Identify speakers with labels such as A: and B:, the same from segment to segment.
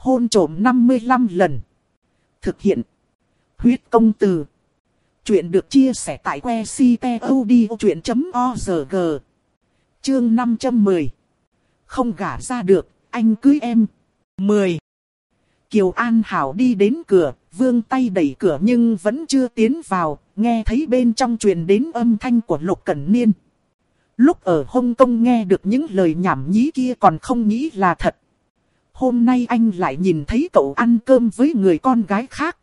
A: Hôn trộm 55 lần. Thực hiện. Huyết công từ. Chuyện được chia sẻ tại que ctod.org. Chương 510. Không gả ra được, anh cưới em. 10. Kiều An Hảo đi đến cửa, vương tay đẩy cửa nhưng vẫn chưa tiến vào, nghe thấy bên trong truyền đến âm thanh của Lục Cẩn Niên. Lúc ở Hong Kong nghe được những lời nhảm nhí kia còn không nghĩ là thật. Hôm nay anh lại nhìn thấy cậu ăn cơm với người con gái khác.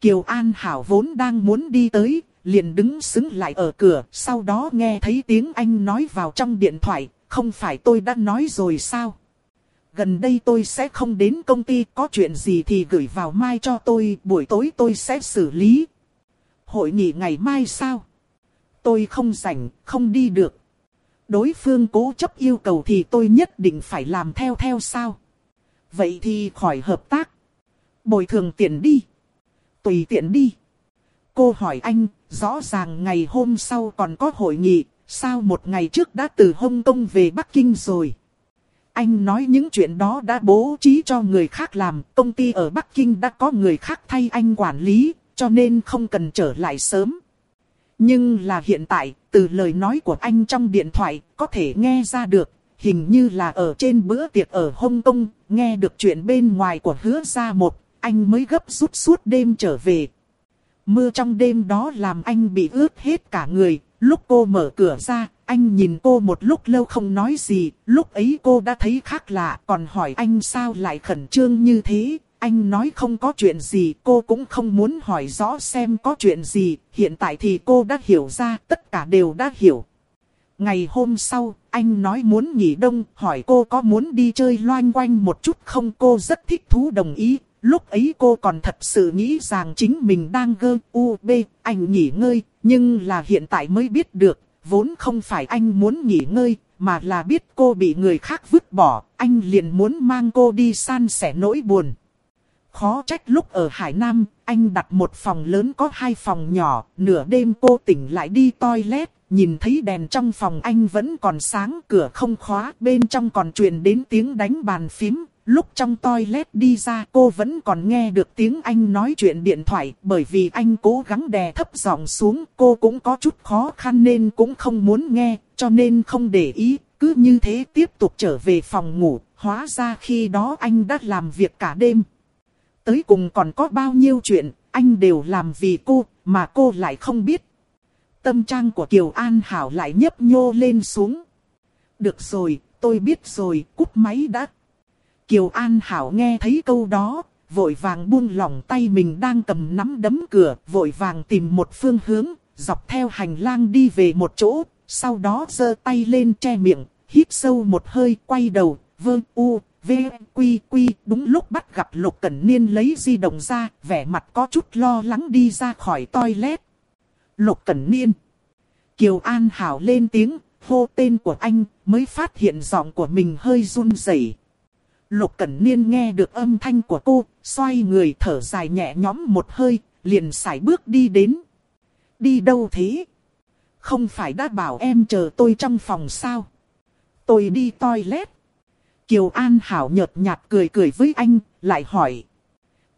A: Kiều An Hảo vốn đang muốn đi tới, liền đứng xứng lại ở cửa, sau đó nghe thấy tiếng anh nói vào trong điện thoại, không phải tôi đã nói rồi sao? Gần đây tôi sẽ không đến công ty, có chuyện gì thì gửi vào mai cho tôi, buổi tối tôi sẽ xử lý. Hội nghị ngày mai sao? Tôi không rảnh, không đi được. Đối phương cố chấp yêu cầu thì tôi nhất định phải làm theo theo sao? Vậy thì khỏi hợp tác. Bồi thường tiền đi. Tùy tiện đi. Cô hỏi anh, rõ ràng ngày hôm sau còn có hội nghị, sao một ngày trước đã từ Hồng Kông về Bắc Kinh rồi? Anh nói những chuyện đó đã bố trí cho người khác làm, công ty ở Bắc Kinh đã có người khác thay anh quản lý, cho nên không cần trở lại sớm. Nhưng là hiện tại, từ lời nói của anh trong điện thoại, có thể nghe ra được, hình như là ở trên bữa tiệc ở Hong Kong, nghe được chuyện bên ngoài của hứa gia một, anh mới gấp rút suốt đêm trở về. Mưa trong đêm đó làm anh bị ướt hết cả người, lúc cô mở cửa ra, anh nhìn cô một lúc lâu không nói gì, lúc ấy cô đã thấy khác lạ, còn hỏi anh sao lại khẩn trương như thế. Anh nói không có chuyện gì, cô cũng không muốn hỏi rõ xem có chuyện gì, hiện tại thì cô đã hiểu ra, tất cả đều đã hiểu. Ngày hôm sau, anh nói muốn nghỉ đông, hỏi cô có muốn đi chơi loanh quanh một chút không cô rất thích thú đồng ý. Lúc ấy cô còn thật sự nghĩ rằng chính mình đang gơ u b, anh nghỉ ngơi, nhưng là hiện tại mới biết được, vốn không phải anh muốn nghỉ ngơi, mà là biết cô bị người khác vứt bỏ, anh liền muốn mang cô đi san sẻ nỗi buồn. Khó trách lúc ở Hải Nam, anh đặt một phòng lớn có hai phòng nhỏ, nửa đêm cô tỉnh lại đi toilet, nhìn thấy đèn trong phòng anh vẫn còn sáng, cửa không khóa, bên trong còn truyền đến tiếng đánh bàn phím. Lúc trong toilet đi ra cô vẫn còn nghe được tiếng anh nói chuyện điện thoại bởi vì anh cố gắng đè thấp giọng xuống cô cũng có chút khó khăn nên cũng không muốn nghe cho nên không để ý cứ như thế tiếp tục trở về phòng ngủ hóa ra khi đó anh đã làm việc cả đêm. Tới cùng còn có bao nhiêu chuyện anh đều làm vì cô mà cô lại không biết tâm trang của Kiều An Hảo lại nhấp nhô lên xuống. Được rồi, tôi biết rồi, cúp máy đã. Kiều An Hảo nghe thấy câu đó, vội vàng buông lỏng tay mình đang cầm nắm đấm cửa, vội vàng tìm một phương hướng, dọc theo hành lang đi về một chỗ, sau đó giơ tay lên che miệng, hít sâu một hơi, quay đầu, vơ u, v, quy quy, đúng lúc bắt gặp Lục Cẩn Niên lấy di động ra, vẻ mặt có chút lo lắng đi ra khỏi toilet. Lục Cẩn Niên. Kiều An Hảo lên tiếng, hô tên của anh, mới phát hiện giọng của mình hơi run rẩy. Lục Cẩn Niên nghe được âm thanh của cô, xoay người thở dài nhẹ nhõm một hơi, liền sải bước đi đến. Đi đâu thế? Không phải đã bảo em chờ tôi trong phòng sao? Tôi đi toilet. Kiều An Hảo nhợt nhạt cười cười với anh, lại hỏi.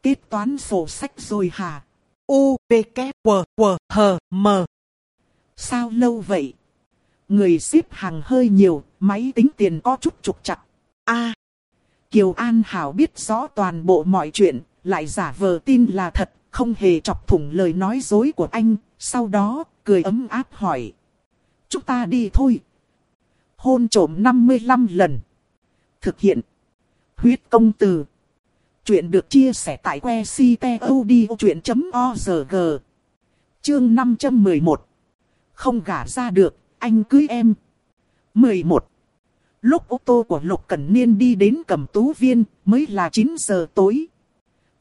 A: Kết toán sổ sách rồi hả? U, V, K, W, W, H, M. Sao lâu vậy? Người xếp hàng hơi nhiều, máy tính tiền có chút trục chặt. A. Kiều An Hảo biết rõ toàn bộ mọi chuyện, lại giả vờ tin là thật, không hề chọc thủng lời nói dối của anh, sau đó, cười ấm áp hỏi. Chúng ta đi thôi. Hôn trổm 55 lần. Thực hiện. Huyết công từ. Chuyện được chia sẻ tại que ctod.org. Chương 511. Không gả ra được, anh cưới em. 11. Lúc ô tô của Lục Cẩn Niên đi đến cầm tú viên, mới là 9 giờ tối.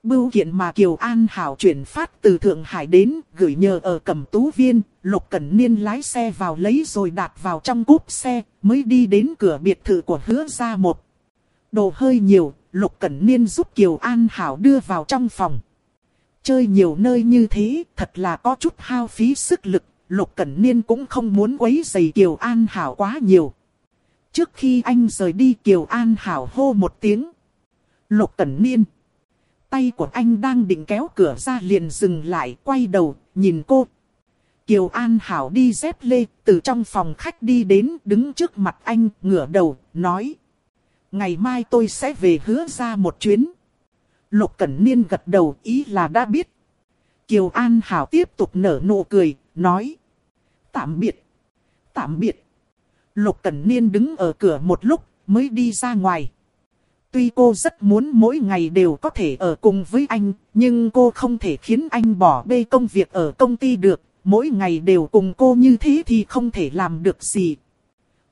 A: Bưu kiện mà Kiều An Hảo chuyển phát từ Thượng Hải đến, gửi nhờ ở cầm tú viên, Lục Cẩn Niên lái xe vào lấy rồi đặt vào trong cúp xe, mới đi đến cửa biệt thự của hứa gia một. Đồ hơi nhiều, Lục Cẩn Niên giúp Kiều An Hảo đưa vào trong phòng. Chơi nhiều nơi như thế, thật là có chút hao phí sức lực, Lục Cẩn Niên cũng không muốn quấy rầy Kiều An Hảo quá nhiều. Trước khi anh rời đi Kiều An Hảo hô một tiếng. Lục Cẩn Niên. Tay của anh đang định kéo cửa ra liền dừng lại, quay đầu, nhìn cô. Kiều An Hảo đi dép lê, từ trong phòng khách đi đến, đứng trước mặt anh, ngửa đầu, nói. Ngày mai tôi sẽ về hứa ra một chuyến. Lục Cẩn Niên gật đầu, ý là đã biết. Kiều An Hảo tiếp tục nở nụ cười, nói. Tạm biệt. Tạm biệt. Lục Cẩn Niên đứng ở cửa một lúc, mới đi ra ngoài. Tuy cô rất muốn mỗi ngày đều có thể ở cùng với anh, nhưng cô không thể khiến anh bỏ bê công việc ở công ty được. Mỗi ngày đều cùng cô như thế thì không thể làm được gì.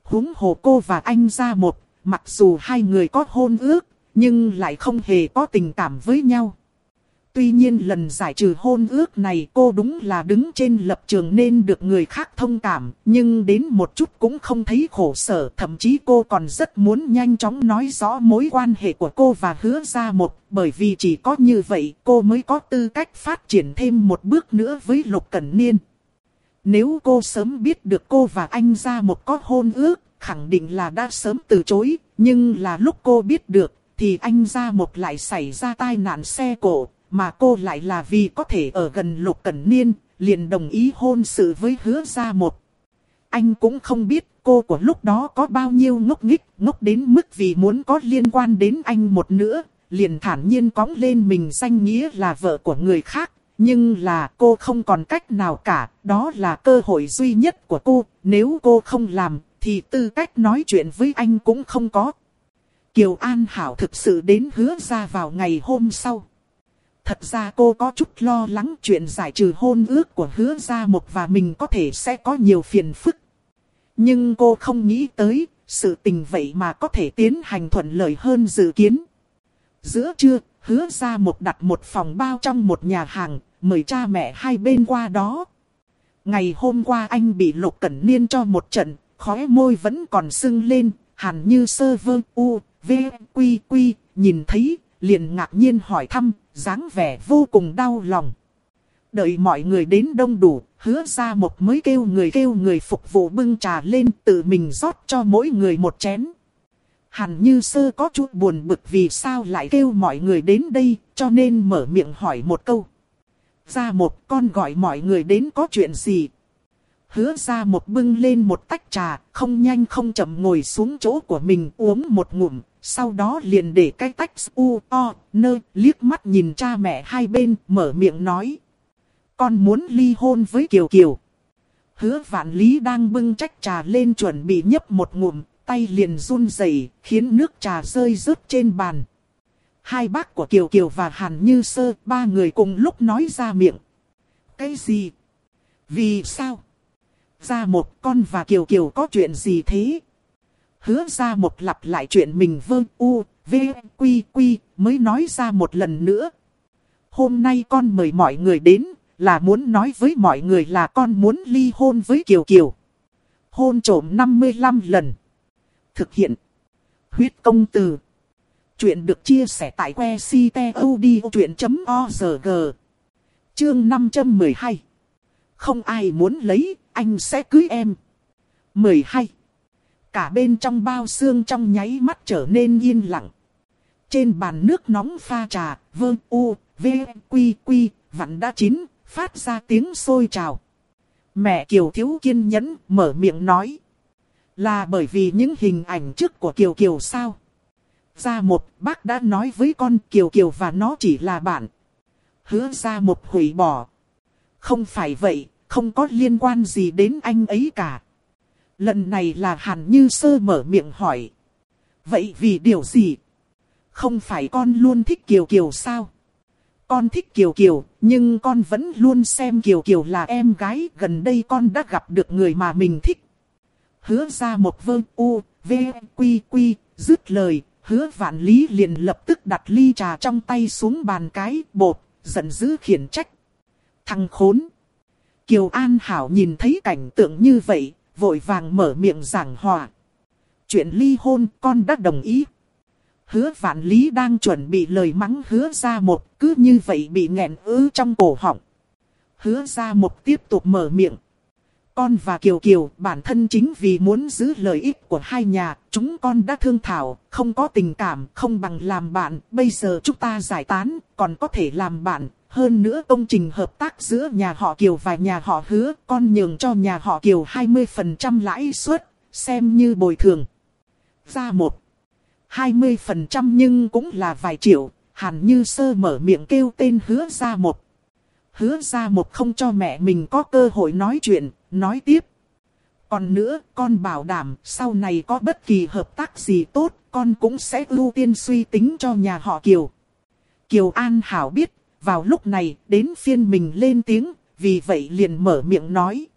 A: Húng hồ cô và anh ra một, mặc dù hai người có hôn ước, nhưng lại không hề có tình cảm với nhau. Tuy nhiên lần giải trừ hôn ước này cô đúng là đứng trên lập trường nên được người khác thông cảm, nhưng đến một chút cũng không thấy khổ sở, thậm chí cô còn rất muốn nhanh chóng nói rõ mối quan hệ của cô và hứa ra một, bởi vì chỉ có như vậy cô mới có tư cách phát triển thêm một bước nữa với Lục Cẩn Niên. Nếu cô sớm biết được cô và anh ra một có hôn ước, khẳng định là đã sớm từ chối, nhưng là lúc cô biết được, thì anh ra một lại xảy ra tai nạn xe cổ, mà cô lại là vì có thể ở gần Lục Cẩn Niên, liền đồng ý hôn sự với hứa ra một. Anh cũng không biết cô của lúc đó có bao nhiêu ngốc nghích, ngốc đến mức vì muốn có liên quan đến anh một nữa, liền thản nhiên cõng lên mình danh nghĩa là vợ của người khác. Nhưng là cô không còn cách nào cả, đó là cơ hội duy nhất của cô, nếu cô không làm, thì tư cách nói chuyện với anh cũng không có. Kiều An Hảo thực sự đến hứa ra vào ngày hôm sau. Thật ra cô có chút lo lắng chuyện giải trừ hôn ước của hứa gia một và mình có thể sẽ có nhiều phiền phức. Nhưng cô không nghĩ tới, sự tình vậy mà có thể tiến hành thuận lợi hơn dự kiến. Giữa trưa, hứa ra một đặt một phòng bao trong một nhà hàng, mời cha mẹ hai bên qua đó. Ngày hôm qua anh bị Lục Cẩn Niên cho một trận, khóe môi vẫn còn sưng lên, hẳn như sơ vơ u, v, quy quy, nhìn thấy, liền ngạc nhiên hỏi thăm, dáng vẻ vô cùng đau lòng. Đợi mọi người đến đông đủ, hứa ra một mới kêu người kêu người phục vụ bưng trà lên tự mình rót cho mỗi người một chén. Hẳn như sơ có chút buồn bực vì sao lại kêu mọi người đến đây, cho nên mở miệng hỏi một câu. Ra một con gọi mọi người đến có chuyện gì? Hứa ra một bưng lên một tách trà, không nhanh không chậm ngồi xuống chỗ của mình uống một ngụm, sau đó liền để cái tách u, o, nơ, liếc mắt nhìn cha mẹ hai bên, mở miệng nói. Con muốn ly hôn với Kiều Kiều. Hứa vạn lý đang bưng trách trà lên chuẩn bị nhấp một ngụm, tay liền run rẩy khiến nước trà rơi rớt trên bàn. Hai bác của Kiều Kiều và Hàn Như Sơ, ba người cùng lúc nói ra miệng. Cái gì? Vì sao? Ra một con và Kiều Kiều có chuyện gì thế? hứa ra một lặp lại chuyện mình vơ u, v, quy quy, mới nói ra một lần nữa. Hôm nay con mời mọi người đến, là muốn nói với mọi người là con muốn ly hôn với Kiều Kiều. Hôn trổm 55 lần. Thực hiện. Huyết công từ. Chuyện được chia sẻ tại que ctod.org. Chương 512. Không ai muốn lấy, anh sẽ cưới em. 12 cả bên trong bao xương trong nháy mắt trở nên yên lặng. Trên bàn nước nóng pha trà, vương u, v, quy quy, vặn đã chín, phát ra tiếng sôi trào. Mẹ Kiều thiếu kiên nhẫn, mở miệng nói. Là bởi vì những hình ảnh trước của Kiều Kiều sao? Ra một, bác đã nói với con Kiều Kiều và nó chỉ là bạn. Hứa ra một hủy bỏ. Không phải vậy, không có liên quan gì đến anh ấy cả. Lần này là Hàn Như Sơ mở miệng hỏi. Vậy vì điều gì? Không phải con luôn thích Kiều Kiều sao? Con thích Kiều Kiều, nhưng con vẫn luôn xem Kiều Kiều là em gái. Gần đây con đã gặp được người mà mình thích. Hứa ra một vơ u, v, quy quy, dứt lời. Hứa vạn lý liền lập tức đặt ly trà trong tay xuống bàn cái bột, giận dữ khiển trách. Thằng khốn! Kiều An Hảo nhìn thấy cảnh tượng như vậy, vội vàng mở miệng giảng hòa. Chuyện ly hôn con đã đồng ý. Hứa vạn lý đang chuẩn bị lời mắng hứa ra một, cứ như vậy bị nghẹn ứ trong cổ họng. Hứa ra một tiếp tục mở miệng. con và Kiều Kiều bản thân chính vì muốn giữ lợi ích của hai nhà, chúng con đã thương thảo, không có tình cảm, không bằng làm bạn, bây giờ chúng ta giải tán, còn có thể làm bạn. Hơn nữa công trình hợp tác giữa nhà họ Kiều và nhà họ Hứa, con nhường cho nhà họ Kiều 20% lãi suất, xem như bồi thường. Ra một, 20% nhưng cũng là vài triệu, hẳn như sơ mở miệng kêu tên hứa ra một. Hứa ra một không cho mẹ mình có cơ hội nói chuyện, nói tiếp. Còn nữa, con bảo đảm sau này có bất kỳ hợp tác gì tốt, con cũng sẽ ưu tiên suy tính cho nhà họ Kiều. Kiều An Hảo biết, vào lúc này đến phiên mình lên tiếng, vì vậy liền mở miệng nói.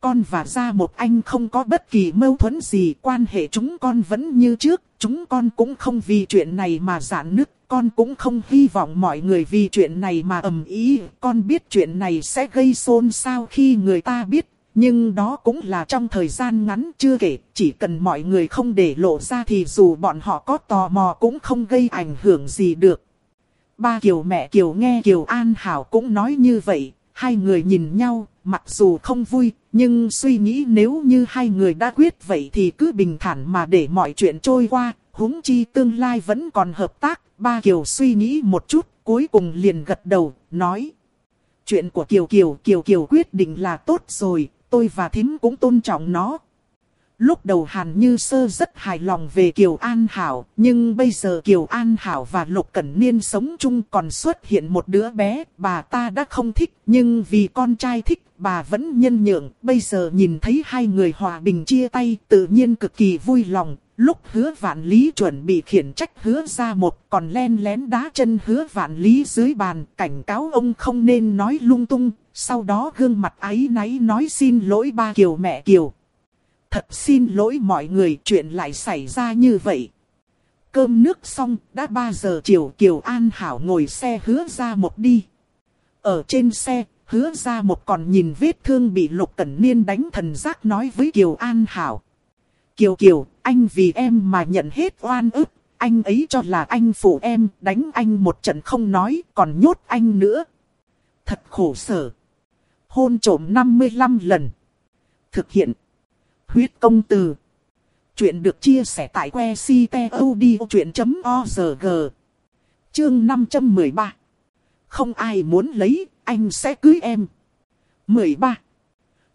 A: Con và gia một anh không có bất kỳ mâu thuẫn gì, quan hệ chúng con vẫn như trước, chúng con cũng không vì chuyện này mà giãn nứt, con cũng không hy vọng mọi người vì chuyện này mà ầm ý, con biết chuyện này sẽ gây xôn xao khi người ta biết, nhưng đó cũng là trong thời gian ngắn chưa kể, chỉ cần mọi người không để lộ ra thì dù bọn họ có tò mò cũng không gây ảnh hưởng gì được. Ba Kiều mẹ Kiều nghe Kiều An Hảo cũng nói như vậy, hai người nhìn nhau, mặc dù không vui, nhưng suy nghĩ nếu như hai người đã quyết vậy thì cứ bình thản mà để mọi chuyện trôi qua, huống chi tương lai vẫn còn hợp tác. Ba Kiều suy nghĩ một chút, cuối cùng liền gật đầu, nói. Chuyện của Kiều Kiều, Kiều Kiều quyết định là tốt rồi, tôi và thím cũng tôn trọng nó. Lúc đầu Hàn Như Sơ rất hài lòng về Kiều An Hảo, nhưng bây giờ Kiều An Hảo và Lục Cẩn Niên sống chung còn xuất hiện một đứa bé, bà ta đã không thích, nhưng vì con trai thích, bà vẫn nhân nhượng. Bây giờ nhìn thấy hai người hòa bình chia tay, tự nhiên cực kỳ vui lòng. Lúc hứa vạn lý chuẩn bị khiển trách hứa ra một, còn len lén đá chân hứa vạn lý dưới bàn, cảnh cáo ông không nên nói lung tung. Sau đó gương mặt ấy náy nói xin lỗi ba Kiều mẹ Kiều. Thật xin lỗi mọi người chuyện lại xảy ra như vậy. Cơm nước xong, đã 3 giờ chiều Kiều An Hảo ngồi xe hứa ra một đi. Ở trên xe, hứa ra một còn nhìn vết thương bị Lục Cẩn Niên đánh thần giác nói với Kiều An Hảo. Kiều Kiều, anh vì em mà nhận hết oan ức, anh ấy cho là anh phụ em, đánh anh một trận không nói, còn nhốt anh nữa. Thật khổ sở. Hôn trổm 55 lần. Thực hiện huyết công từ. Chuyện được chia sẻ tại que ctod.org. Chương 513. Không ai muốn lấy, anh sẽ cưới em. 13.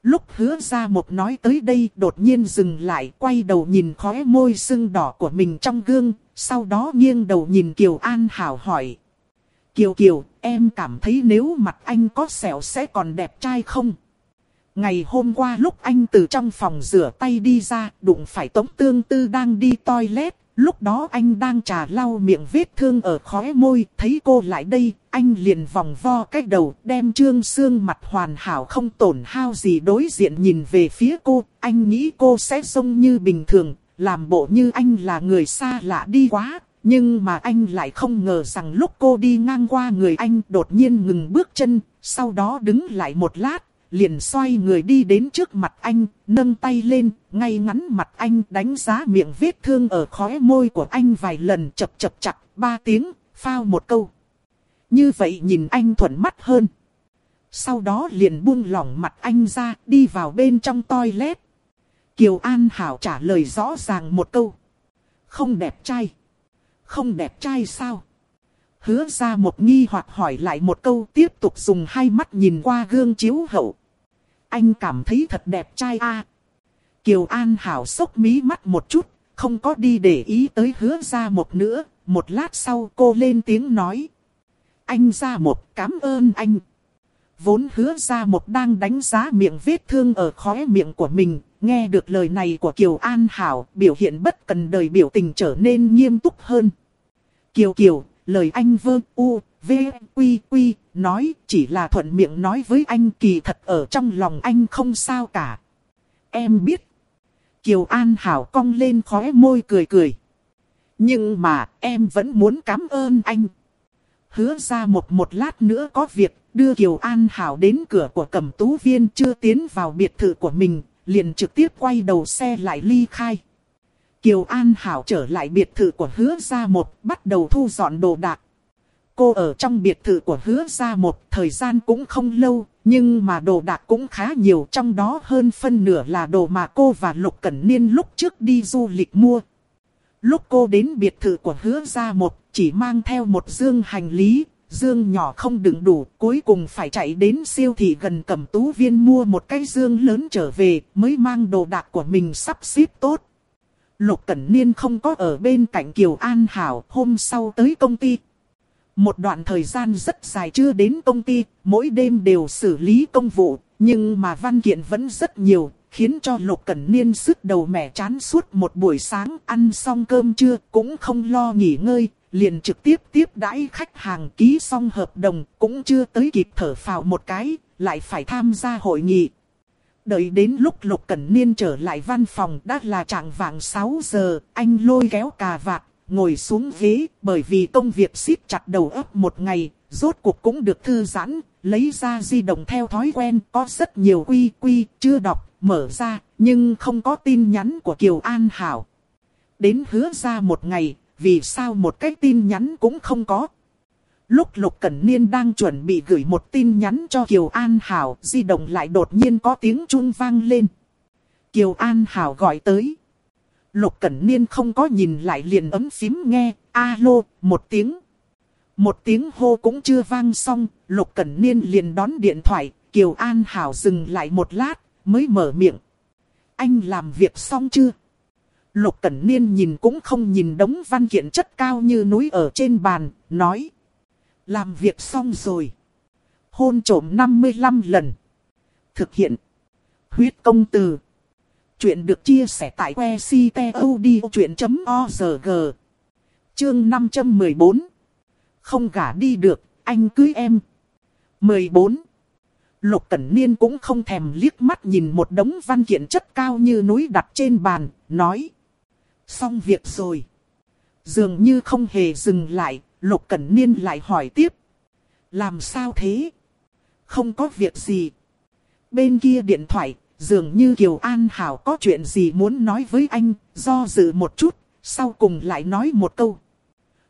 A: Lúc hứa ra một nói tới đây đột nhiên dừng lại quay đầu nhìn khóe môi sưng đỏ của mình trong gương, sau đó nghiêng đầu nhìn Kiều An Hảo hỏi. Kiều Kiều, em cảm thấy nếu mặt anh có sẹo sẽ còn đẹp trai không? Ngày hôm qua lúc anh từ trong phòng rửa tay đi ra, đụng phải Tống Tương Tư đang đi toilet. Lúc đó anh đang trà lau miệng vết thương ở khóe môi, thấy cô lại đây, anh liền vòng vo cách đầu, đem trương xương mặt hoàn hảo không tổn hao gì đối diện nhìn về phía cô, anh nghĩ cô sẽ trông như bình thường, làm bộ như anh là người xa lạ đi quá, nhưng mà anh lại không ngờ rằng lúc cô đi ngang qua người anh đột nhiên ngừng bước chân, sau đó đứng lại một lát, liền xoay người đi đến trước mặt anh, nâng tay lên, ngay ngắn mặt anh đánh giá miệng vết thương ở khóe môi của anh vài lần chập chập chặt, ba tiếng, phao một câu. Như vậy nhìn anh thuận mắt hơn. Sau đó liền buông lỏng mặt anh ra, đi vào bên trong toilet. Kiều An Hảo trả lời rõ ràng một câu. Không đẹp trai. Không đẹp trai sao? Hứa ra một nghi hoặc hỏi lại một câu tiếp tục dùng hai mắt nhìn qua gương chiếu hậu. Anh cảm thấy thật đẹp trai a. Kiều An Hảo sốc mí mắt một chút, không có đi để ý tới hứa ra một nữa. Một lát sau cô lên tiếng nói. Anh ra một cảm ơn anh. Vốn hứa ra một đang đánh giá miệng vết thương ở khóe miệng của mình. Nghe được lời này của Kiều An Hảo biểu hiện bất cần đời biểu tình trở nên nghiêm túc hơn. Kiều Kiều, lời anh vơ u, v, quy quy, nói chỉ là thuận miệng nói với anh kỳ thật ở trong lòng anh không sao cả. Em biết. Kiều An Hảo cong lên khóe môi cười cười. Nhưng mà em vẫn muốn cảm ơn anh. Hứa ra một một lát nữa có việc đưa Kiều An Hảo đến cửa của cẩm tú viên chưa tiến vào biệt thự của mình, liền trực tiếp quay đầu xe lại ly khai. Kiều An Hảo trở lại biệt thự của hứa Gia một, bắt đầu thu dọn đồ đạc. cô ở trong biệt thự của hứa Gia một thời gian cũng không lâu, nhưng mà đồ đạc cũng khá nhiều trong đó hơn phân nửa là đồ mà cô và Lục Cẩn Niên lúc trước đi du lịch mua. Lúc cô đến biệt thự của hứa Gia một, chỉ mang theo một dương hành lý, dương nhỏ không đựng đủ, cuối cùng phải chạy đến siêu thị gần cẩm tú viên mua một cái dương lớn trở về, mới mang đồ đạc của mình sắp xếp tốt. Lục Cẩn Niên không có ở bên cạnh Kiều An Hảo, hôm sau tới công ty. Một đoạn thời gian rất dài chưa đến công ty, mỗi đêm đều xử lý công vụ, nhưng mà văn kiện vẫn rất nhiều, khiến cho Lục Cẩn Niên sức đầu mẻ chán suốt một buổi sáng ăn xong cơm trưa cũng không lo nghỉ ngơi, liền trực tiếp tiếp đãi khách hàng ký xong hợp đồng cũng chưa tới kịp thở phào một cái, lại phải tham gia hội nghị. Đợi đến lúc Lục Cẩn Niên trở lại văn phòng đã là trạng vạng 6 giờ, anh lôi kéo cà vạt, ngồi xuống ghế, bởi vì công việc siết chặt đầu óc một ngày, rốt cuộc cũng được thư giãn, lấy ra di động theo thói quen, có rất nhiều quy quy, chưa đọc, mở ra, nhưng không có tin nhắn của Kiều An Hảo. Đến hứa ra một ngày, vì sao một cái tin nhắn cũng không có. Lúc Lục Cẩn Niên đang chuẩn bị gửi một tin nhắn cho Kiều An Hảo, di động lại đột nhiên có tiếng chuông vang lên. Kiều An Hảo gọi tới. Lục Cẩn Niên không có nhìn lại liền ấm phím nghe, alo, một tiếng. Một tiếng hô cũng chưa vang xong, Lục Cẩn Niên liền đón điện thoại, Kiều An Hảo dừng lại một lát, mới mở miệng. Anh làm việc xong chưa? Lục Cẩn Niên nhìn cũng không nhìn đống văn kiện chất cao như núi ở trên bàn, nói. Làm việc xong rồi. Hôn trổm 55 lần. Thực hiện. Huyết công từ. Chuyện được chia sẻ tại que ctod.org. Chương 514. Không gả đi được, anh cưới em. 14. Lục Cẩn Niên cũng không thèm liếc mắt nhìn một đống văn kiện chất cao như núi đặt trên bàn, nói. Xong việc rồi. Dường như không hề dừng lại, Lục Cẩn Niên lại hỏi tiếp. Làm sao thế? Không có việc gì. Bên kia điện thoại, dường như Kiều An Hảo có chuyện gì muốn nói với anh, do dự một chút, sau cùng lại nói một câu.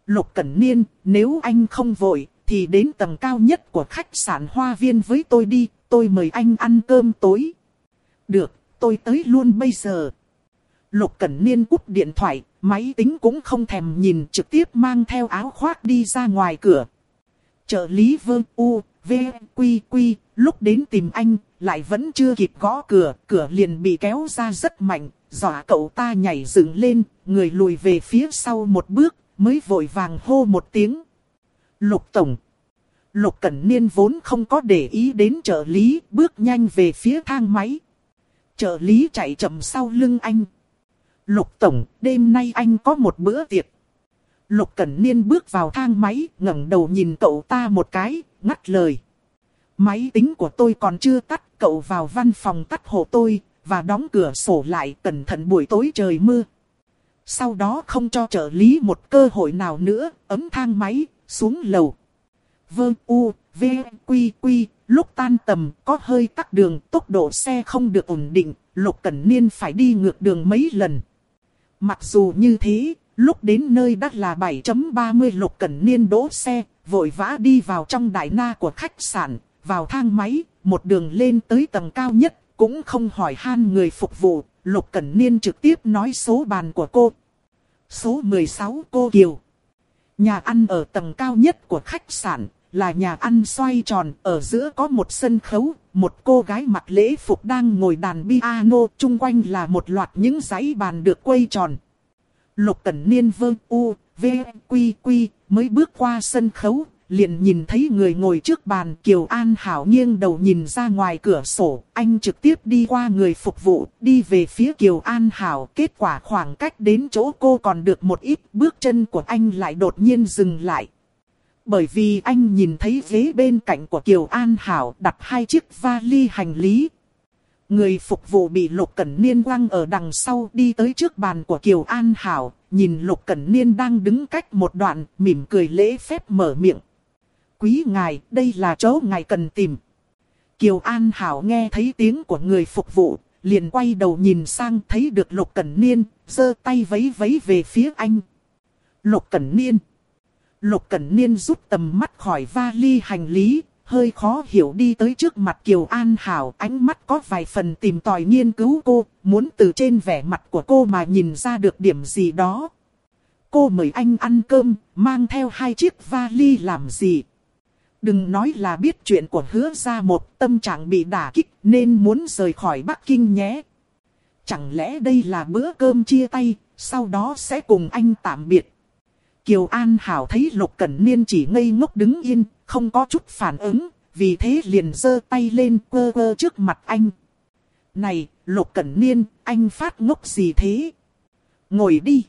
A: Lục Cẩn Niên, nếu anh không vội, thì đến tầng cao nhất của khách sạn Hoa Viên với tôi đi, tôi mời anh ăn cơm tối. Được, tôi tới luôn bây giờ. Lục Cẩn Niên cúp điện thoại, máy tính cũng không thèm nhìn trực tiếp mang theo áo khoác đi ra ngoài cửa. Trợ lý vương U, V, Quy, Quy, lúc đến tìm anh, lại vẫn chưa kịp gõ cửa, cửa liền bị kéo ra rất mạnh, dọa cậu ta nhảy dựng lên, người lùi về phía sau một bước, mới vội vàng hô một tiếng. Lục Tổng. Lục Cẩn Niên vốn không có để ý đến trợ lý, bước nhanh về phía thang máy. Trợ lý chạy chậm sau lưng anh. Lục Tổng, đêm nay anh có một bữa tiệc. Lục Cẩn Niên bước vào thang máy, ngẩng đầu nhìn cậu ta một cái, ngắt lời. Máy tính của tôi còn chưa tắt, cậu vào văn phòng tắt hộ tôi, và đóng cửa sổ lại cẩn thận buổi tối trời mưa. Sau đó không cho trợ lý một cơ hội nào nữa, ấm thang máy, xuống lầu. Vương u, v, quy quy, lúc tan tầm có hơi tắc đường, tốc độ xe không được ổn định, Lục Cẩn Niên phải đi ngược đường mấy lần. Mặc dù như thế, lúc đến nơi đã là 7.30 Lục Cẩn Niên đỗ xe, vội vã đi vào trong đại na của khách sạn, vào thang máy, một đường lên tới tầng cao nhất, cũng không hỏi han người phục vụ, Lục Cẩn Niên trực tiếp nói số bàn của cô. Số 16 cô Kiều. Nhà ăn ở tầng cao nhất của khách sạn, là nhà ăn xoay tròn, ở giữa có một sân khấu, một cô gái mặc lễ phục đang ngồi đàn piano, chung quanh là một loạt những dãy bàn được quay tròn. Lục Cẩn Niên vơ u, v, quy quy, mới bước qua sân khấu, liền nhìn thấy người ngồi trước bàn Kiều An Hảo nghiêng đầu nhìn ra ngoài cửa sổ, anh trực tiếp đi qua người phục vụ, đi về phía Kiều An Hảo. Kết quả khoảng cách đến chỗ cô còn được một ít, bước chân của anh lại đột nhiên dừng lại. Bởi vì anh nhìn thấy ghế bên cạnh của Kiều An Hảo đặt hai chiếc vali hành lý. Người phục vụ bị Lục Cẩn Niên quăng ở đằng sau đi tới trước bàn của Kiều An Hảo, nhìn Lục Cẩn Niên đang đứng cách một đoạn, mỉm cười lễ phép mở miệng quý ngài, đây là chỗ ngài cần tìm. Kiều An Hảo nghe thấy tiếng của người phục vụ, liền quay đầu nhìn sang thấy được Lục Cẩn Niên, giơ tay vấy vấy về phía anh. Lục Cẩn Niên. Lục Cẩn Niên rút tầm mắt khỏi vali hành lý, hơi khó hiểu đi tới trước mặt Kiều An Hảo, ánh mắt có vài phần tìm tòi nghiên cứu cô, muốn từ trên vẻ mặt của cô mà nhìn ra được điểm gì đó. Cô mời anh ăn cơm, mang theo hai chiếc vali làm gì? Đừng nói là biết chuyện của hứa ra một tâm trạng bị đả kích nên muốn rời khỏi Bắc Kinh nhé. Chẳng lẽ đây là bữa cơm chia tay, sau đó sẽ cùng anh tạm biệt. Kiều An Hảo thấy Lục Cẩn Niên chỉ ngây ngốc đứng yên, không có chút phản ứng, vì thế liền giơ tay lên quơ quơ trước mặt anh. Này, Lục Cẩn Niên, anh phát ngốc gì thế? Ngồi đi.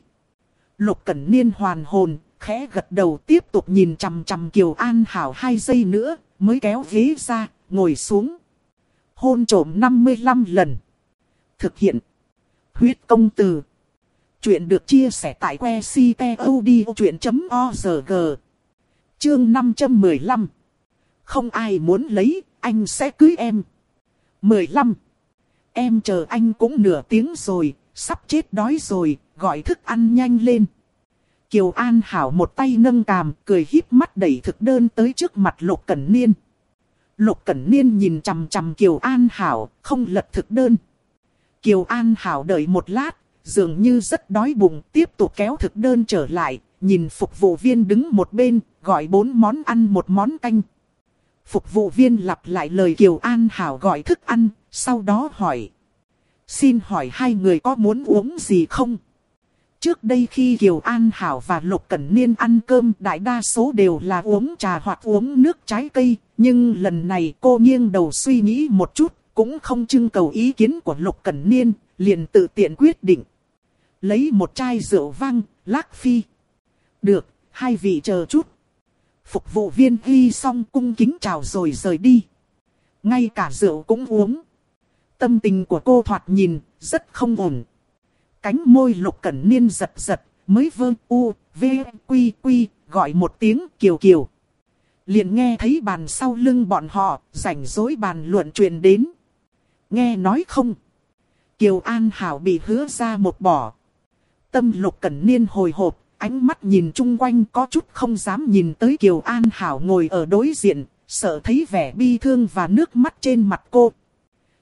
A: Lục Cẩn Niên hoàn hồn, khẽ gật đầu tiếp tục nhìn chằm chằm Kiều An Hảo hai giây nữa, mới kéo ghế ra, ngồi xuống. Hôn trổm 55 lần. Thực hiện. Huyết công từ. Chuyện được chia sẻ tại que ctod.org. Chương 515. Không ai muốn lấy, anh sẽ cưới em. 15. Em chờ anh cũng nửa tiếng rồi, sắp chết đói rồi, gọi thức ăn nhanh lên. Kiều An Hảo một tay nâng cằm, cười híp mắt đẩy thực đơn tới trước mặt Lục Cẩn Niên. Lục Cẩn Niên nhìn chằm chằm Kiều An Hảo, không lật thực đơn. Kiều An Hảo đợi một lát, dường như rất đói bụng, tiếp tục kéo thực đơn trở lại, nhìn phục vụ viên đứng một bên, gọi bốn món ăn một món canh. Phục vụ viên lặp lại lời Kiều An Hảo gọi thức ăn, sau đó hỏi. Xin hỏi hai người có muốn uống gì không? Trước đây khi Kiều An Hảo và Lục Cẩn Niên ăn cơm đại đa số đều là uống trà hoặc uống nước trái cây, nhưng lần này cô nghiêng đầu suy nghĩ một chút, cũng không trưng cầu ý kiến của Lục Cẩn Niên, liền tự tiện quyết định. Lấy một chai rượu vang, lắc phi. Được, hai vị chờ chút. Phục vụ viên ghi xong cung kính chào rồi rời đi. Ngay cả rượu cũng uống. Tâm tình của cô thoạt nhìn, rất không ổn. Cánh môi lục cẩn niên giật giật, mới vơ u, v, quy quy, gọi một tiếng kiều kiều. Liền nghe thấy bàn sau lưng bọn họ, rảnh rối bàn luận chuyện đến. Nghe nói không? Kiều An Hảo bị hứa ra một bỏ. Tâm lục cẩn niên hồi hộp, ánh mắt nhìn chung quanh có chút không dám nhìn tới Kiều An Hảo ngồi ở đối diện, sợ thấy vẻ bi thương và nước mắt trên mặt cô.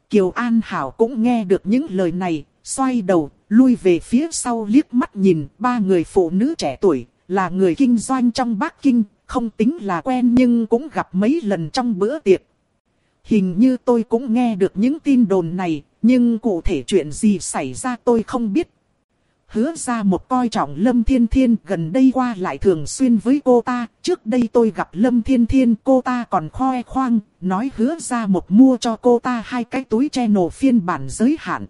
A: Kiều An Hảo cũng nghe được những lời này, xoay đầu, lui về phía sau liếc mắt nhìn ba người phụ nữ trẻ tuổi, là người kinh doanh trong Bắc Kinh, không tính là quen nhưng cũng gặp mấy lần trong bữa tiệc. Hình như tôi cũng nghe được những tin đồn này, nhưng cụ thể chuyện gì xảy ra tôi không biết. Hứa ra một coi trọng Lâm Thiên Thiên gần đây qua lại thường xuyên với cô ta. Trước đây tôi gặp Lâm Thiên Thiên cô ta còn khoe khoang, nói hứa ra một mua cho cô ta hai cái túi che nổ phiên bản giới hạn.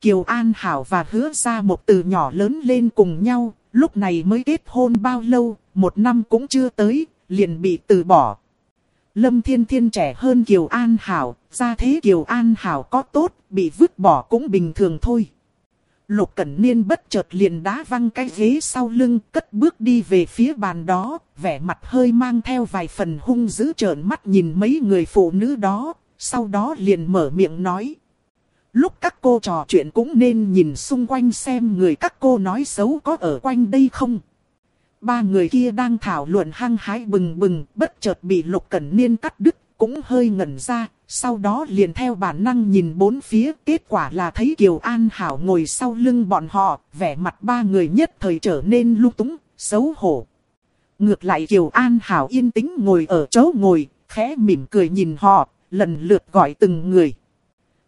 A: Kiều An Hảo và hứa ra một từ nhỏ lớn lên cùng nhau, lúc này mới kết hôn bao lâu, một năm cũng chưa tới, liền bị từ bỏ. Lâm Thiên Thiên trẻ hơn Kiều An Hảo, ra thế Kiều An Hảo có tốt, bị vứt bỏ cũng bình thường thôi. Lục Cẩn Niên bất chợt liền đá văng cái ghế sau lưng, cất bước đi về phía bàn đó, vẻ mặt hơi mang theo vài phần hung dữ trợn mắt nhìn mấy người phụ nữ đó, sau đó liền mở miệng nói. Lúc các cô trò chuyện cũng nên nhìn xung quanh xem người các cô nói xấu có ở quanh đây không. Ba người kia đang thảo luận hăng hái bừng bừng, bất chợt bị Lục Cẩn Niên cắt đứt, cũng hơi ngẩn ra, sau đó liền theo bản năng nhìn bốn phía, kết quả là thấy Kiều An Hảo ngồi sau lưng bọn họ, vẻ mặt ba người nhất thời trở nên lung túng, xấu hổ. Ngược lại Kiều An Hảo yên tĩnh ngồi ở chỗ ngồi, khẽ mỉm cười nhìn họ, lần lượt gọi từng người.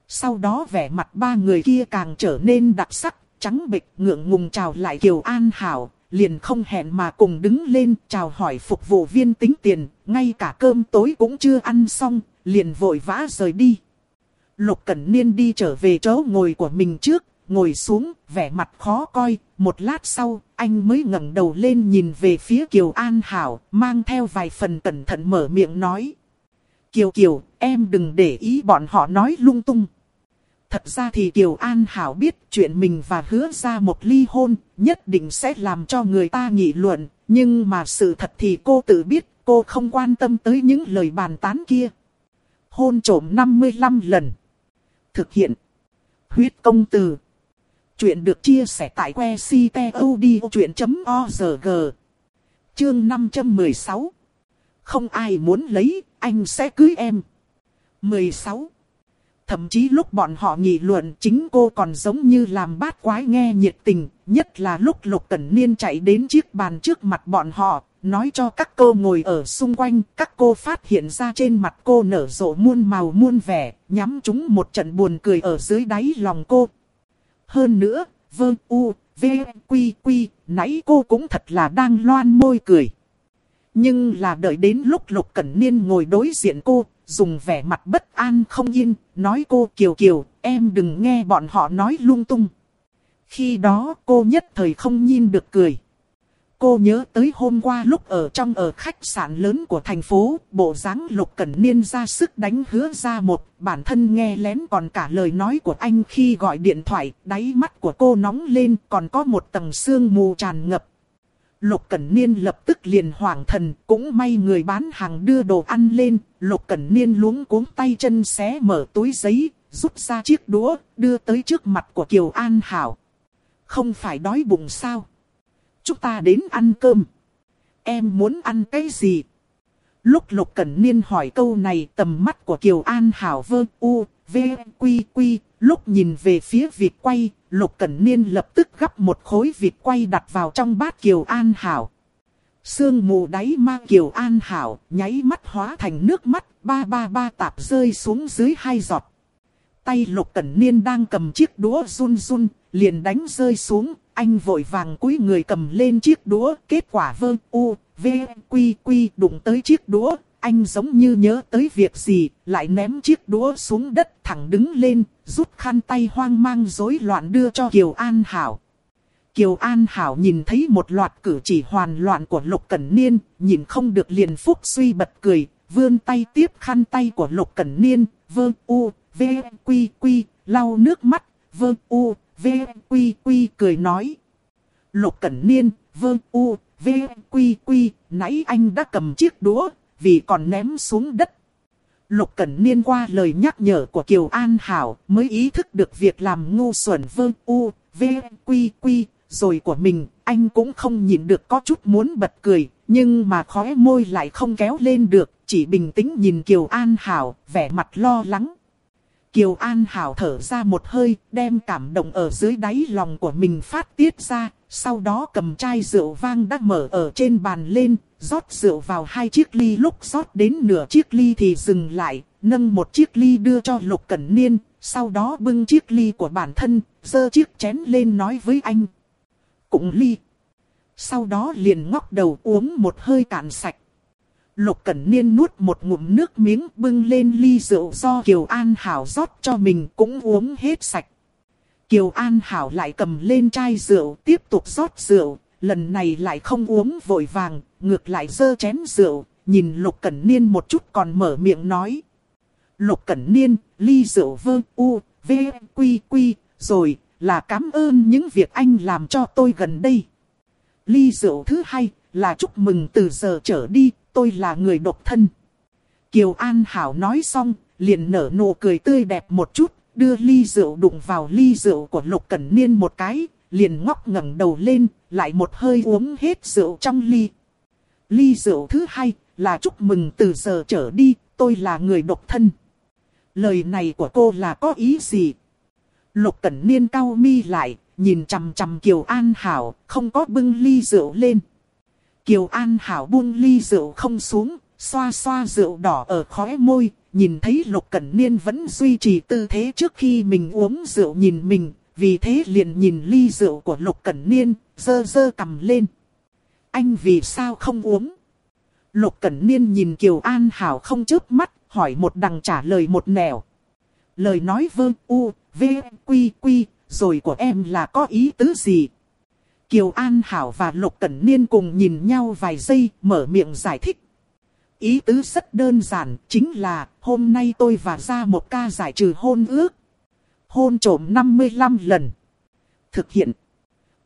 A: Sau đó vẻ mặt ba người kia càng trở nên đặc sắc, trắng bệch ngượng ngùng chào lại Kiều An Hảo, liền không hẹn mà cùng đứng lên chào hỏi phục vụ viên tính tiền, ngay cả cơm tối cũng chưa ăn xong, liền vội vã rời đi. Lục Cẩn Niên đi trở về chỗ ngồi của mình trước, ngồi xuống, vẻ mặt khó coi, một lát sau, anh mới ngẩng đầu lên nhìn về phía Kiều An Hảo, mang theo vài phần cẩn thận mở miệng nói. Kiều Kiều, em đừng để ý bọn họ nói lung tung. Thật ra thì Kiều An Hảo biết chuyện mình và hứa ra một ly hôn, nhất định sẽ làm cho người ta nghị luận, nhưng mà sự thật thì cô tự biết, cô không quan tâm tới những lời bàn tán kia. Hôn trổm 55 lần. Thực hiện. Huyết công từ. Chuyện được chia sẻ tại que ctod.org. Chương 516 Không ai muốn lấy, anh sẽ cưới em. 16 Thậm chí lúc bọn họ nghị luận chính cô còn giống như làm bát quái nghe nhiệt tình, nhất là lúc Lục Cẩn Niên chạy đến chiếc bàn trước mặt bọn họ, nói cho các cô ngồi ở xung quanh, các cô phát hiện ra trên mặt cô nở rộ muôn màu muôn vẻ, nhắm chúng một trận buồn cười ở dưới đáy lòng cô. Hơn nữa, vương u, v, quy quy, nãy cô cũng thật là đang loan môi cười. Nhưng là đợi đến lúc Lục Cẩn Niên ngồi đối diện cô, dùng vẻ mặt bất an không yên, nói cô Kiều Kiều, em đừng nghe bọn họ nói lung tung. Khi đó cô nhất thời không nhìn được cười. Cô nhớ tới hôm qua lúc ở trong ở khách sạn lớn của thành phố, bộ dáng lục cẩn niên ra sức đánh hứa ra một, bản thân nghe lén còn cả lời nói của anh khi gọi điện thoại, đáy mắt của cô nóng lên còn có một tầng sương mù tràn ngập. Lục Cẩn Niên lập tức liền hoảng thần, cũng may người bán hàng đưa đồ ăn lên, Lục Cẩn Niên luống cuống tay chân xé mở túi giấy, rút ra chiếc đũa, đưa tới trước mặt của Kiều An Hảo. Không phải đói bụng sao? Chúng ta đến ăn cơm. Em muốn ăn cái gì? Lúc Lục Cẩn Niên hỏi câu này tầm mắt của Kiều An Hảo vơ u, v, quy quy, lúc nhìn về phía vịt quay, Lục Cẩn Niên lập tức gắp một khối vịt quay đặt vào trong bát Kiều An Hảo. Sương mù đáy mang Kiều An Hảo, nháy mắt hóa thành nước mắt, ba ba ba tạp rơi xuống dưới hai giọt. Tay Lục Cẩn Niên đang cầm chiếc đũa run run, liền đánh rơi xuống, anh vội vàng cúi người cầm lên chiếc đũa, kết quả vơ u, v, quy quy đụng tới chiếc đũa, anh giống như nhớ tới việc gì, lại ném chiếc đũa xuống đất thẳng đứng lên, rút khăn tay hoang mang rối loạn đưa cho Kiều An Hảo. Kiều An Hảo nhìn thấy một loạt cử chỉ hoàn loạn của Lục Cẩn Niên, nhìn không được liền phúc suy bật cười, vươn tay tiếp khăn tay của Lục Cẩn Niên, vơ u, v, quy quy, lau nước mắt, vơ u, v, quy quy cười nói. Lục Cẩn Niên, Vương u, v, quy quy, nãy anh đã cầm chiếc đũa, vì còn ném xuống đất. Lục Cẩn Niên qua lời nhắc nhở của Kiều An Hảo mới ý thức được việc làm ngu xuẩn Vương u, v, quy quy, rồi của mình, anh cũng không nhìn được có chút muốn bật cười, nhưng mà khóe môi lại không kéo lên được, chỉ bình tĩnh nhìn Kiều An Hảo, vẻ mặt lo lắng. Kiều An Hảo thở ra một hơi, đem cảm động ở dưới đáy lòng của mình phát tiết ra, sau đó cầm chai rượu vang đã mở ở trên bàn lên, rót rượu vào hai chiếc ly lúc rót đến nửa chiếc ly thì dừng lại, nâng một chiếc ly đưa cho Lục Cẩn Niên, sau đó bưng chiếc ly của bản thân, dơ chiếc chén lên nói với anh. Cũng ly. Sau đó liền ngóc đầu uống một hơi cạn sạch. Lục Cẩn Niên nuốt một ngụm nước miếng bưng lên ly rượu do Kiều An Hảo rót cho mình cũng uống hết sạch. Kiều An Hảo lại cầm lên chai rượu tiếp tục rót rượu, lần này lại không uống vội vàng, ngược lại dơ chén rượu, nhìn Lục Cẩn Niên một chút còn mở miệng nói. Lục Cẩn Niên, ly rượu vơ u, v, quy quy, rồi, là cảm ơn những việc anh làm cho tôi gần đây. Ly rượu thứ hai, là chúc mừng từ giờ trở đi, tôi là người độc thân. Kiều An Hảo nói xong, liền nở nụ cười tươi đẹp một chút, đưa ly rượu đụng vào ly rượu của Lục Cẩn Niên một cái, liền ngóc ngẩng đầu lên, lại một hơi uống hết rượu trong ly. Ly rượu thứ hai là chúc mừng từ giờ trở đi, tôi là người độc thân. Lời này của cô là có ý gì? Lục Cẩn Niên cau mi lại, nhìn chằm chằm Kiều An Hảo, không có bưng ly rượu lên. Kiều An Hảo buông ly rượu không xuống, xoa xoa rượu đỏ ở khóe môi, nhìn thấy Lục Cẩn Niên vẫn duy trì tư thế trước khi mình uống rượu nhìn mình, vì thế liền nhìn ly rượu của Lục Cẩn Niên, dơ dơ cầm lên. Anh vì sao không uống? Lục Cẩn Niên nhìn Kiều An Hảo không chớp mắt, hỏi một đằng trả lời một nẻo. Lời nói vơ u, v, quy quy, rồi của em là có ý tứ gì? Kiều An Hảo và Lục Cẩn Niên cùng nhìn nhau vài giây, mở miệng giải thích. Ý tứ rất đơn giản, chính là hôm nay tôi và ra một ca giải trừ hôn ước. Hôn trổm 55 lần. Thực hiện.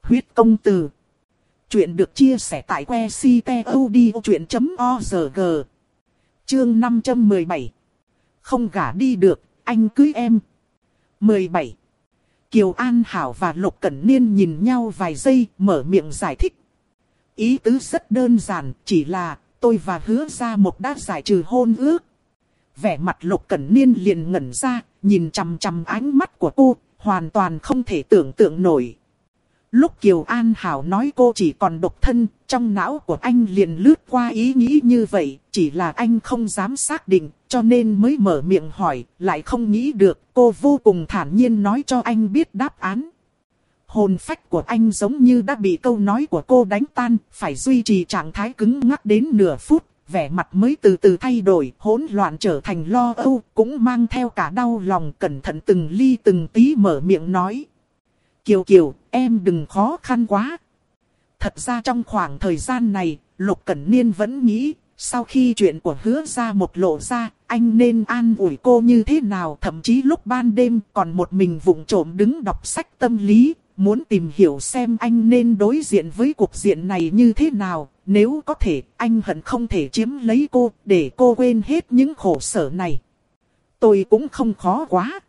A: Huyết công từ. Chuyện được chia sẻ tại que ctod.org. Chương 517. Không gả đi được, anh cưới em. 17. Kiều An Hảo và Lục Cẩn Niên nhìn nhau vài giây, mở miệng giải thích. ý tứ rất đơn giản, chỉ là tôi và hứa ra một đã giải trừ hôn ước. Vẻ mặt lục cẩn niên liền ngẩn ra, nhìn chằm chằm ánh mắt của cô, hoàn toàn không thể tưởng tượng nổi. Lúc Kiều An Hảo nói cô chỉ còn độc thân, trong não của anh liền lướt qua ý nghĩ như vậy, chỉ là anh không dám xác định, cho nên mới mở miệng hỏi, lại không nghĩ được, cô vô cùng thản nhiên nói cho anh biết đáp án. Hồn phách của anh giống như đã bị câu nói của cô đánh tan, phải duy trì trạng thái cứng ngắc đến nửa phút, vẻ mặt mới từ từ thay đổi, hỗn loạn trở thành lo âu, cũng mang theo cả đau lòng cẩn thận từng ly từng tí mở miệng nói. Kiều Kiều, em đừng khó khăn quá. Thật ra trong khoảng thời gian này, Lục Cẩn Niên vẫn nghĩ, sau khi chuyện của hứa ra một lộ ra, anh nên an ủi cô như thế nào. Thậm chí lúc ban đêm còn một mình vụng trộm đứng đọc sách tâm lý, muốn tìm hiểu xem anh nên đối diện với cuộc diện này như thế nào. Nếu có thể, anh hận không thể chiếm lấy cô, để cô quên hết những khổ sở này. Tôi cũng không khó quá.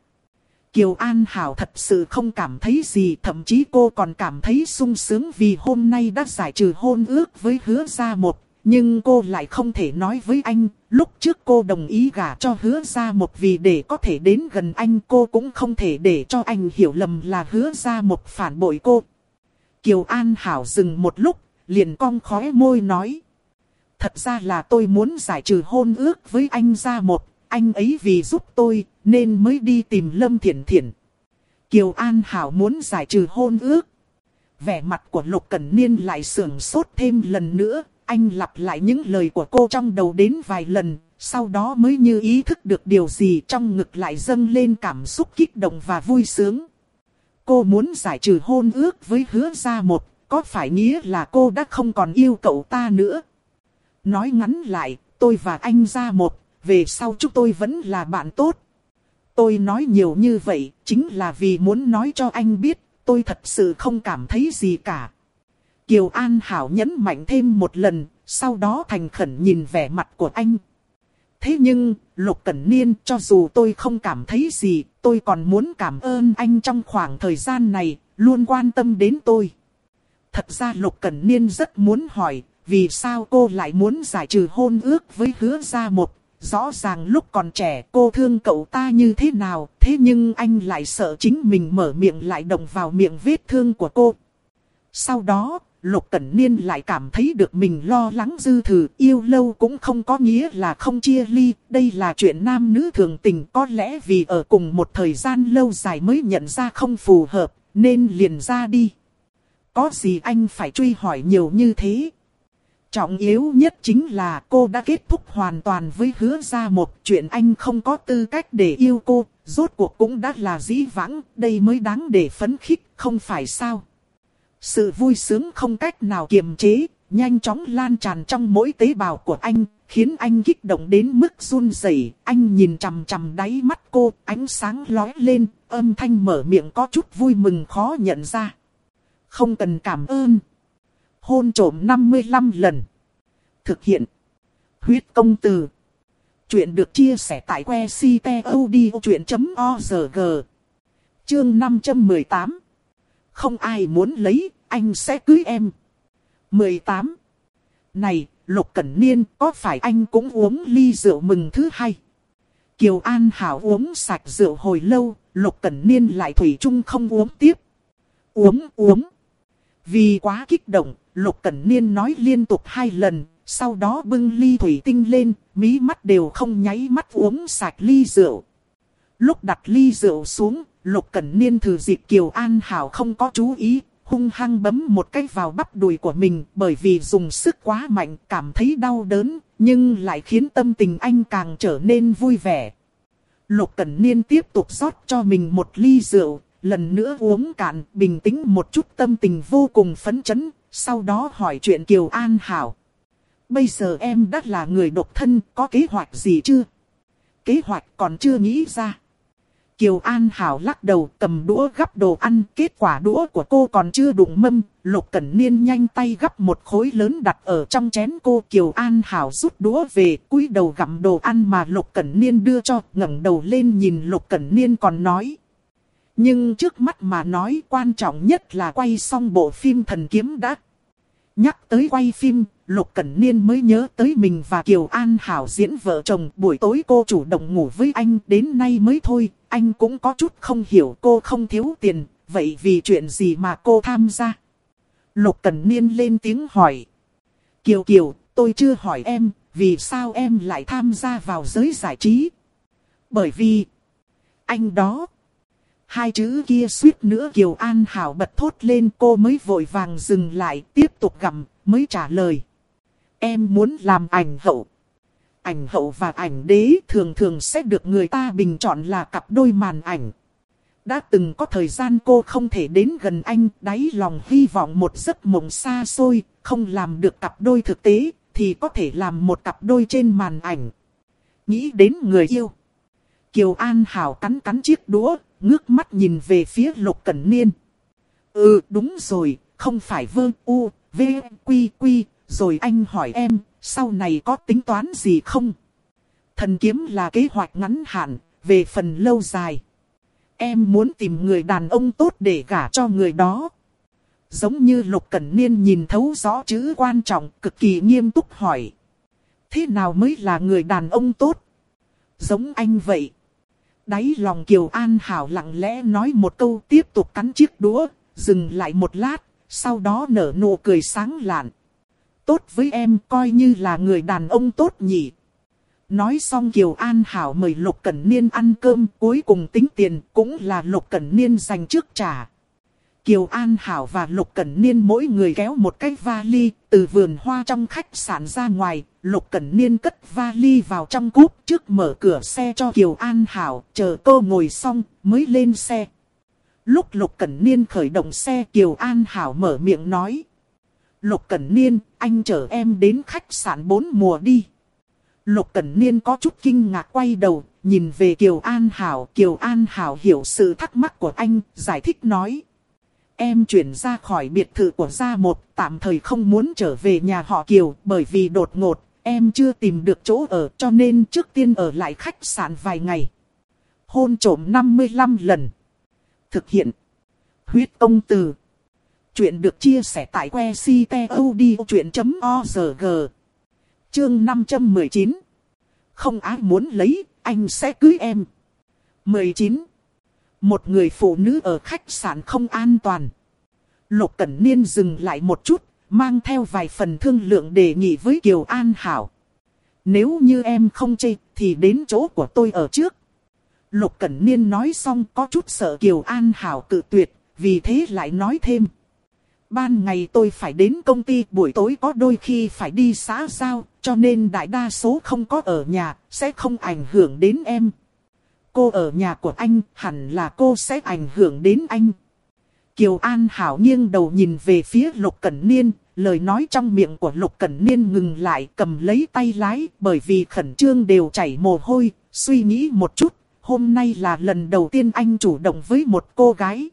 A: Kiều An Hảo thật sự không cảm thấy gì, thậm chí cô còn cảm thấy sung sướng vì hôm nay đã giải trừ hôn ước với hứa gia một. Nhưng cô lại không thể nói với anh, lúc trước cô đồng ý gả cho hứa gia một vì để có thể đến gần anh cô cũng không thể để cho anh hiểu lầm là hứa gia một phản bội cô. Kiều An Hảo dừng một lúc, liền cong khóe môi nói. Thật ra là tôi muốn giải trừ hôn ước với anh gia một, anh ấy vì giúp tôi, nên mới đi tìm Lâm Thiển Thiển. Kiều An Hảo muốn giải trừ hôn ước. Vẻ mặt của Lục Cẩn Niên lại sưởng sốt thêm lần nữa, anh lặp lại những lời của cô trong đầu đến vài lần, sau đó mới như ý thức được điều gì trong ngực lại dâng lên cảm xúc kích động và vui sướng. Cô muốn giải trừ hôn ước với hứa gia một, có phải nghĩa là cô đã không còn yêu cậu ta nữa? Nói ngắn lại, tôi và anh gia một, về sau chúng tôi vẫn là bạn tốt. Tôi nói nhiều như vậy, chính là vì muốn nói cho anh biết, tôi thật sự không cảm thấy gì cả. Kiều An Hảo nhấn mạnh thêm một lần, sau đó thành khẩn nhìn vẻ mặt của anh. Thế nhưng, Lục Cẩn Niên cho dù tôi không cảm thấy gì, tôi còn muốn cảm ơn anh trong khoảng thời gian này, luôn quan tâm đến tôi. Thật ra Lục Cẩn Niên rất muốn hỏi, vì sao cô lại muốn giải trừ hôn ước với hứa gia một, Rõ ràng lúc còn trẻ cô thương cậu ta như thế nào, thế nhưng anh lại sợ chính mình mở miệng lại động vào miệng vết thương của cô. Sau đó, Lục Cẩn Niên lại cảm thấy được mình lo lắng dư thừa, yêu lâu cũng không có nghĩa là không chia ly, đây là chuyện nam nữ thường tình có lẽ vì ở cùng một thời gian lâu dài mới nhận ra không phù hợp, nên liền ra đi. Có gì anh phải truy hỏi nhiều như thế? Trọng yếu nhất chính là cô đã kết thúc hoàn toàn với hứa ra một chuyện anh không có tư cách để yêu cô, rốt cuộc cũng đã là dĩ vãng, đây mới đáng để phấn khích, không phải sao. Sự vui sướng không cách nào kiềm chế, nhanh chóng lan tràn trong mỗi tế bào của anh, khiến anh kích động đến mức run rẩy. Anh nhìn chằm chằm đáy mắt cô, ánh sáng lóe lên, âm thanh mở miệng có chút vui mừng khó nhận ra. Không cần cảm ơn hôn trổm 55 lần. Thực hiện. Huyết công từ. Chuyện được chia sẻ tại que ctod.org. Chương 518. Không ai muốn lấy, anh sẽ cưới em. 18. Này, Lục Cẩn Niên, có phải anh cũng uống ly rượu mừng thứ hai? Kiều An Hảo uống sạch rượu hồi lâu, Lục Cẩn Niên lại thủy chung không uống tiếp. Uống, uống. Vì quá kích động, Lục Cẩn Niên nói liên tục hai lần, sau đó bưng ly thủy tinh lên, mí mắt đều không nháy mắt uống sạch ly rượu. Lúc đặt ly rượu xuống, Lục Cẩn Niên thử dịp Kiều An Hảo không có chú ý, hung hăng bấm một cái vào bắp đùi của mình bởi vì dùng sức quá mạnh cảm thấy đau đớn, nhưng lại khiến tâm tình anh càng trở nên vui vẻ. Lục Cẩn Niên tiếp tục rót cho mình một ly rượu, lần nữa uống cạn, bình tĩnh một chút tâm tình vô cùng phấn chấn, sau đó hỏi chuyện Kiều An Hảo. Bây giờ em đã là người độc thân, có kế hoạch gì chưa? Kế hoạch còn chưa nghĩ ra. Kiều An Hảo lắc đầu cầm đũa gắp đồ ăn, kết quả đũa của cô còn chưa đụng mâm, Lục Cẩn Niên nhanh tay gắp một khối lớn đặt ở trong chén cô. Kiều An Hảo rút đũa về, cúi đầu gặm đồ ăn mà Lục Cẩn Niên đưa cho, ngẩng đầu lên nhìn Lục Cẩn Niên còn nói. Nhưng trước mắt mà nói quan trọng nhất là quay xong bộ phim thần kiếm đã. Nhắc tới quay phim, Lục Cẩn Niên mới nhớ tới mình và Kiều An Hảo diễn vợ chồng. Buổi tối cô chủ động ngủ với anh đến nay mới thôi. Anh cũng có chút không hiểu cô không thiếu tiền. Vậy vì chuyện gì mà cô tham gia? Lục Cẩn Niên lên tiếng hỏi. Kiều Kiều, tôi chưa hỏi em, vì sao em lại tham gia vào giới giải trí? Bởi vì, anh đó. Hai chữ kia suýt nữa Kiều An Hảo bật thốt lên cô mới vội vàng dừng lại tiếp tục gặm mới trả lời. Em muốn làm ảnh hậu. Ảnh hậu và ảnh đế thường thường sẽ được người ta bình chọn là cặp đôi màn ảnh. Đã từng có thời gian cô không thể đến gần anh, đáy lòng hy vọng một giấc mộng xa xôi, không làm được cặp đôi thực tế, thì có thể làm một cặp đôi trên màn ảnh. Nghĩ đến người yêu. Kiều An Hảo cắn cắn chiếc đũa, ngước mắt nhìn về phía Lục Cẩn Niên. Ừ đúng rồi, không phải vơ u, v, quy quy, rồi anh hỏi em, sau này có tính toán gì không? Thần kiếm là kế hoạch ngắn hạn, về phần lâu dài. Em muốn tìm người đàn ông tốt để gả cho người đó. Giống như Lục Cẩn Niên nhìn thấu rõ chữ quan trọng, cực kỳ nghiêm túc hỏi. Thế nào mới là người đàn ông tốt? Giống anh vậy. Đáy lòng Kiều An Hảo lặng lẽ nói một câu tiếp tục cắn chiếc đũa, dừng lại một lát, sau đó nở nụ cười sáng lạn. Tốt với em coi như là người đàn ông tốt nhỉ. Nói xong Kiều An Hảo mời Lục Cẩn Niên ăn cơm, cuối cùng tính tiền cũng là Lục Cẩn Niên dành trước trả. Kiều An Hảo và Lục Cẩn Niên mỗi người kéo một cái vali từ vườn hoa trong khách sạn ra ngoài. Lục Cẩn Niên cất vali vào trong cúp trước mở cửa xe cho Kiều An Hảo, chờ cô ngồi xong mới lên xe. Lúc Lục Cẩn Niên khởi động xe Kiều An Hảo mở miệng nói. Lục Cẩn Niên, anh chở em đến khách sạn bốn mùa đi. Lục Cẩn Niên có chút kinh ngạc quay đầu, nhìn về Kiều An Hảo. Kiều An Hảo hiểu sự thắc mắc của anh, giải thích nói. Em chuyển ra khỏi biệt thự của gia một, tạm thời không muốn trở về nhà họ Kiều, bởi vì đột ngột, em chưa tìm được chỗ ở cho nên trước tiên ở lại khách sạn vài ngày. Hôn trổm 55 lần. Thực hiện. Huyết công từ. Chuyện được chia sẻ tại que ctod.org. Chương 519. Không ai muốn lấy, anh sẽ cưới em. 19. Một người phụ nữ ở khách sạn không an toàn. Lục Cẩn Niên dừng lại một chút, mang theo vài phần thương lượng đề nghị với Kiều An Hảo. Nếu như em không chê, thì đến chỗ của tôi ở trước. Lục Cẩn Niên nói xong có chút sợ Kiều An Hảo cự tuyệt, vì thế lại nói thêm. Ban ngày tôi phải đến công ty, buổi tối có đôi khi phải đi xã giao, cho nên đại đa số không có ở nhà, sẽ không ảnh hưởng đến em. Cô ở nhà của anh, hẳn là cô sẽ ảnh hưởng đến anh. Kiều An Hảo nghiêng đầu nhìn về phía Lục Cẩn Niên, lời nói trong miệng của Lục Cẩn Niên ngừng lại cầm lấy tay lái bởi vì khẩn trương đều chảy mồ hôi, suy nghĩ một chút, hôm nay là lần đầu tiên anh chủ động với một cô gái.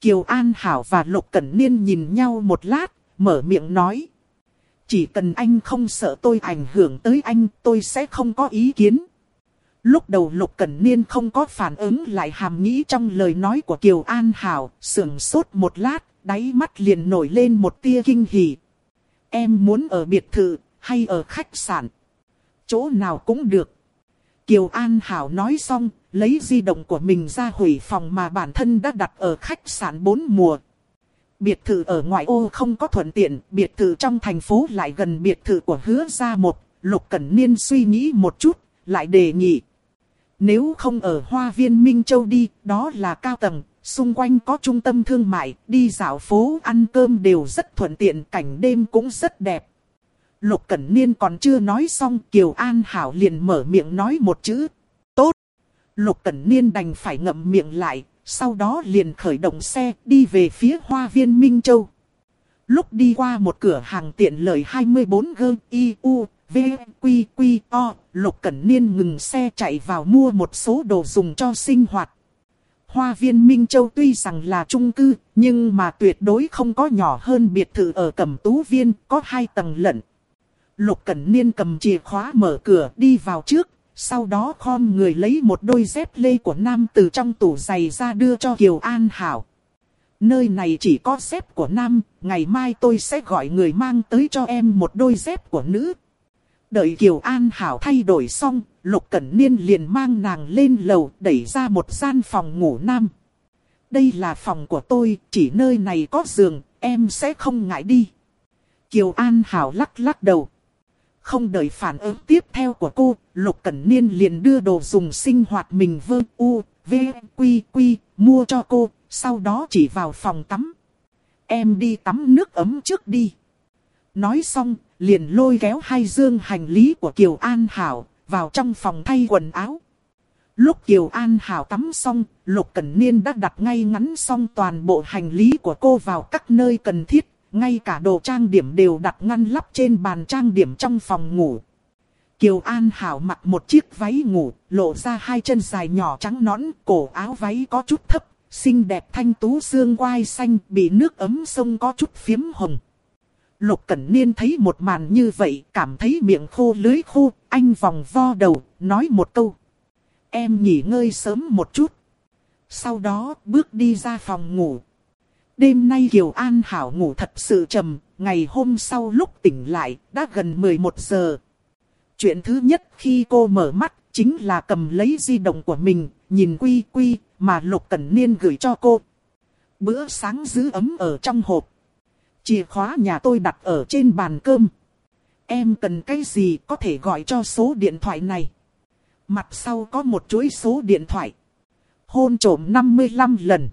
A: Kiều An Hảo và Lục Cẩn Niên nhìn nhau một lát, mở miệng nói. Chỉ cần anh không sợ tôi ảnh hưởng tới anh, tôi sẽ không có ý kiến. Lúc đầu Lục Cẩn Niên không có phản ứng lại hàm nghĩ trong lời nói của Kiều An Hảo, sưởng sốt một lát, đáy mắt liền nổi lên một tia kinh hỉ. Em muốn ở biệt thự, hay ở khách sạn? Chỗ nào cũng được. Kiều An Hảo nói xong, lấy di động của mình ra hủy phòng mà bản thân đã đặt ở khách sạn bốn mùa. Biệt thự ở ngoại ô không có thuận tiện, biệt thự trong thành phố lại gần biệt thự của hứa gia một. Lục Cẩn Niên suy nghĩ một chút, lại đề nghị. Nếu không ở Hoa viên Minh Châu đi, đó là cao tầng, xung quanh có trung tâm thương mại, đi dạo phố ăn cơm đều rất thuận tiện, cảnh đêm cũng rất đẹp. Lục Cẩn Niên còn chưa nói xong, Kiều An Hảo liền mở miệng nói một chữ. Tốt! Lục Cẩn Niên đành phải ngậm miệng lại, sau đó liền khởi động xe đi về phía Hoa viên Minh Châu. Lúc đi qua một cửa hàng tiện lợi 24 g I U V, Quy, Quy, O, Lục Cẩn Niên ngừng xe chạy vào mua một số đồ dùng cho sinh hoạt. Hoa viên Minh Châu tuy rằng là trung cư, nhưng mà tuyệt đối không có nhỏ hơn biệt thự ở Cẩm Tú Viên, có hai tầng lận. Lục Cẩn Niên cầm chìa khóa mở cửa đi vào trước, sau đó khom người lấy một đôi dép lê của nam từ trong tủ giày ra đưa cho Kiều An Hảo. nơi này chỉ có dép của nam, ngày mai tôi sẽ gọi người mang tới cho em một đôi dép của nữ. Đợi Kiều An Hảo thay đổi xong, Lục Cẩn Niên liền mang nàng lên lầu đẩy ra một gian phòng ngủ nam. Đây là phòng của tôi, chỉ nơi này có giường, em sẽ không ngại đi. Kiều An Hảo lắc lắc đầu. Không đợi phản ứng tiếp theo của cô, Lục Cẩn Niên liền đưa đồ dùng sinh hoạt mình vơ u, v, quy, quy, mua cho cô, sau đó chỉ vào phòng tắm. Em đi tắm nước ấm trước đi. Nói xong, liền lôi kéo hai dương hành lý của Kiều An Hảo, vào trong phòng thay quần áo. Lúc Kiều An Hảo tắm xong, Lục Cẩn Niên đã đặt ngay ngắn xong toàn bộ hành lý của cô vào các nơi cần thiết, ngay cả đồ trang điểm đều đặt ngăn lắp trên bàn trang điểm trong phòng ngủ. Kiều An Hảo mặc một chiếc váy ngủ, lộ ra hai chân dài nhỏ trắng nõn, cổ áo váy có chút thấp, xinh đẹp thanh tú xương quai xanh bị nước ấm sông có chút phiếm hồng. Lục Cẩn Niên thấy một màn như vậy, cảm thấy miệng khô lưới khô, anh vòng vo đầu, nói một câu. Em nghỉ ngơi sớm một chút. Sau đó bước đi ra phòng ngủ. Đêm nay Kiều An Hảo ngủ thật sự trầm, ngày hôm sau lúc tỉnh lại, đã gần 11 giờ. Chuyện thứ nhất khi cô mở mắt, chính là cầm lấy di động của mình, nhìn quy quy, mà Lục Cẩn Niên gửi cho cô. Bữa sáng giữ ấm ở trong hộp. Chìa khóa nhà tôi đặt ở trên bàn cơm. Em cần cái gì có thể gọi cho số điện thoại này. Mặt sau có một chuỗi số điện thoại. Hôn trổm 55 lần.